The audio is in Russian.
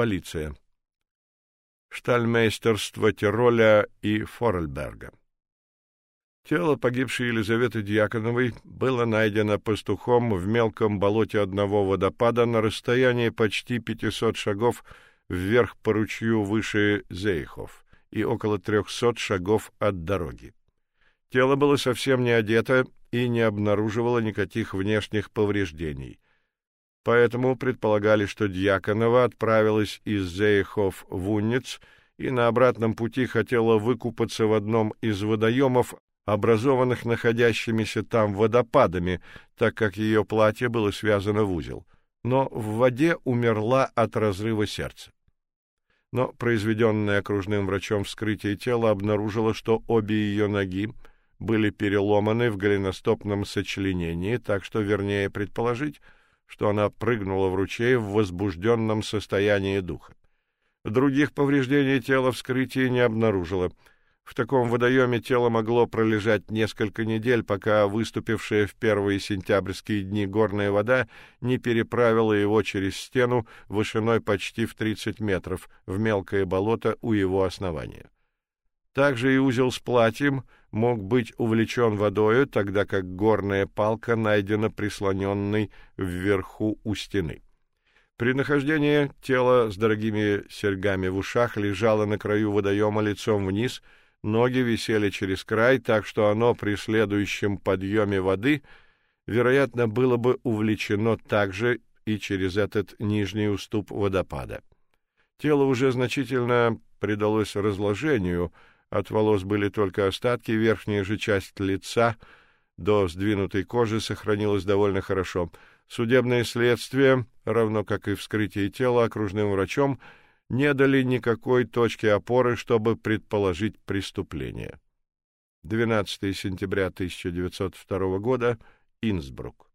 Полиция. Штальмейстерство Тироля и Форельберга. Тело погибшей Елизаветы Дьяконовой было найдено пастухом в мелком болоте одного водопада на расстоянии почти 500 шагов вверх по ручью выше Зейхов и около 300 шагов от дороги. Тело было совсем не одето и не обнаруживало никаких внешних повреждений. Поэтому предполагали, что Дьяконова отправилась из Зейхов в Унниц и на обратном пути хотела выкупаться в одном из водоемов, образованных находящимися там водопадами, так как ее платье было связано в узел. Но в воде умерла от разрыва сердца. Но произведенное окружным врачом вскрытие тела обнаружило, что обе ее ноги были переломаны в голеностопном сочленении, так что вернее предположить, что она прыгнула в ручей в возбужденном состоянии духа. Других повреждений тела вскрытие не обнаружило. В таком водоеме тело могло пролежать несколько недель, пока выступившая в первые сентябрьские дни горная вода не переправила его через стену вышиной почти в 30 метров в мелкое болото у его основания. Также и узел с платьем мог быть увлечен водою, тогда как горная палка найдена прислоненной вверху у стены. При нахождении тело с дорогими серьгами в ушах лежало на краю водоема лицом вниз, ноги висели через край, так что оно при следующем подъеме воды, вероятно, было бы увлечено также и через этот нижний уступ водопада. Тело уже значительно предалось разложению, от волос были только остатки, верхняя же часть лица до сдвинутой кожи сохранилась довольно хорошо. Судебное следствие, равно как и вскрытие тела окружным врачом, не дали никакой точки опоры, чтобы предположить преступление. 12 сентября 1902 года, Инсбрук.